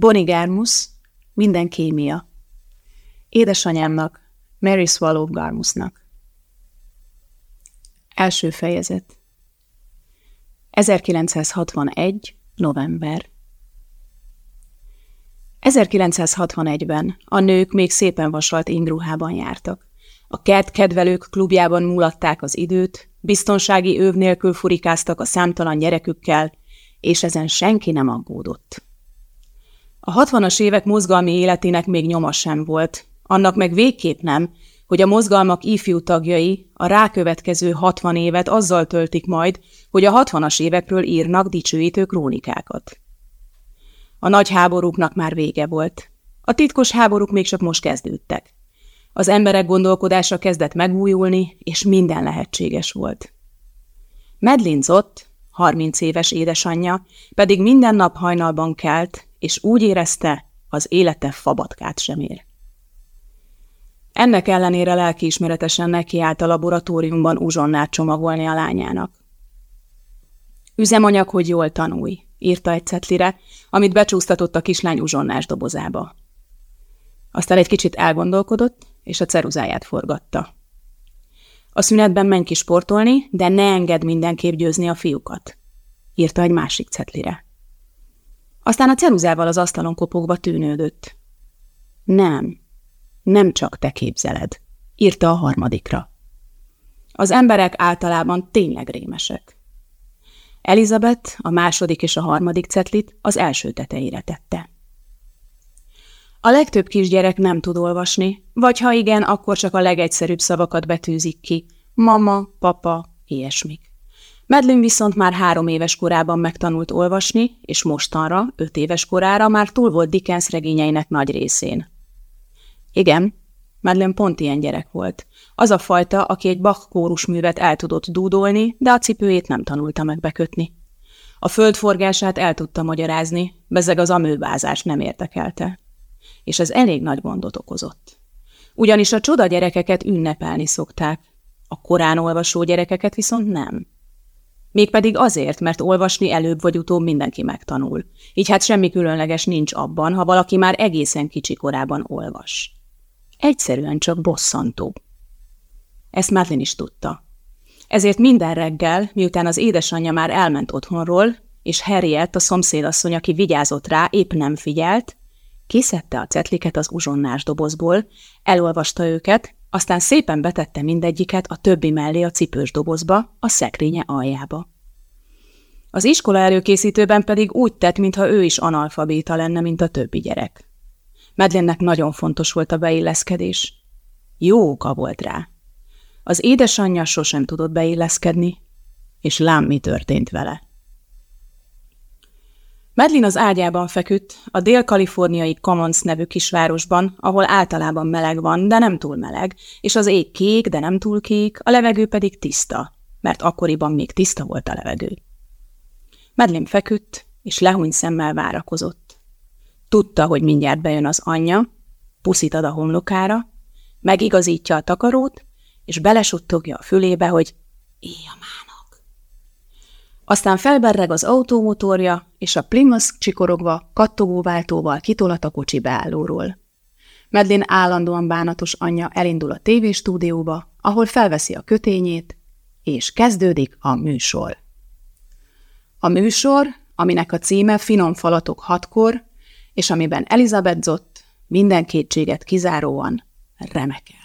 Bonnie Garmus, minden kémia. Édesanyámnak, Mary Swallow Garmusnak. Első fejezet 1961. november 1961-ben a nők még szépen vasalt ingruhában jártak. A kert kedvelők klubjában mulatták az időt, biztonsági őv nélkül furikáztak a számtalan gyerekükkel, és ezen senki nem aggódott. A hatvanas évek mozgalmi életének még nyoma sem volt, annak meg végképp nem, hogy a mozgalmak ifjú tagjai a rákövetkező hatvan évet azzal töltik majd, hogy a hatvanas évekről írnak dicsőítő krónikákat. A nagy háborúknak már vége volt. A titkos háborúk még csak most kezdődtek. Az emberek gondolkodása kezdett megújulni, és minden lehetséges volt. Medlin Zott, 30 éves édesanyja, pedig minden nap hajnalban kelt, és úgy érezte, az élete fabatkát sem ér. Ennek ellenére lelkiismeretesen nekiállt a laboratóriumban uzsonnát csomagolni a lányának. Üzemanyag, hogy jól tanulj, írta egy cetlire, amit becsúsztatott a kislány uzsonnás dobozába. Aztán egy kicsit elgondolkodott, és a ceruzáját forgatta. A szünetben menj ki sportolni, de ne engedd mindenképp győzni a fiúkat, írta egy másik cetlire. Aztán a ceruzával az asztalon kopogva tűnődött. Nem, nem csak te képzeled, írta a harmadikra. Az emberek általában tényleg rémesek. Elizabeth a második és a harmadik cetlit az első tetejére tette. A legtöbb kisgyerek nem tud olvasni, vagy ha igen, akkor csak a legegyszerűbb szavakat betűzik ki. Mama, papa, ilyesmik. Medlin viszont már három éves korában megtanult olvasni, és mostanra, öt éves korára már túl volt Dickens regényeinek nagy részén. Igen, Medlin pont ilyen gyerek volt. Az a fajta, aki egy Bach kórus művet el tudott dúdolni, de a cipőjét nem tanulta meg. A földforgását el tudta magyarázni, bezeg az amőbázás nem értekelte. És ez elég nagy gondot okozott. Ugyanis a csoda gyerekeket ünnepelni szokták, a korán olvasó gyerekeket viszont nem. Mégpedig azért, mert olvasni előbb vagy utóbb mindenki megtanul. Így hát semmi különleges nincs abban, ha valaki már egészen kicsi korában olvas. Egyszerűen csak bosszantó. Ezt Madeline is tudta. Ezért minden reggel, miután az édesanyja már elment otthonról, és Harriet, a szomszédasszony, aki vigyázott rá, épp nem figyelt, kiszedte a cetliket az uzsonnás dobozból, elolvasta őket, aztán szépen betette mindegyiket a többi mellé a cipős dobozba, a szekrénye aljába. Az iskola előkészítőben pedig úgy tett, mintha ő is analfabéta lenne, mint a többi gyerek. Medlennek nagyon fontos volt a beilleszkedés. Jó oka volt rá. Az édesanyja sosem tudott beilleszkedni, és lám mi történt vele. Medlin az ágyában feküdt, a dél-kaliforniai Commons nevű kisvárosban, ahol általában meleg van, de nem túl meleg, és az ég kék, de nem túl kék, a levegő pedig tiszta, mert akkoriban még tiszta volt a levegő. Medlin feküdt, és lehúny szemmel várakozott. Tudta, hogy mindjárt bejön az anyja, puszit ad a homlokára, megigazítja a takarót, és belesuttogja a fülébe, hogy éjjel mának. Aztán felberreg az autómotorja, és a Plymouth csikorogva, kattogóváltóval kitolat a kocsi beállóról. Medlin állandóan bánatos anyja elindul a tévéstúdióba, ahol felveszi a kötényét, és kezdődik a műsor. A műsor, aminek a címe Finom falatok hatkor, és amiben Elizabeth Zott minden kétséget kizáróan remekel.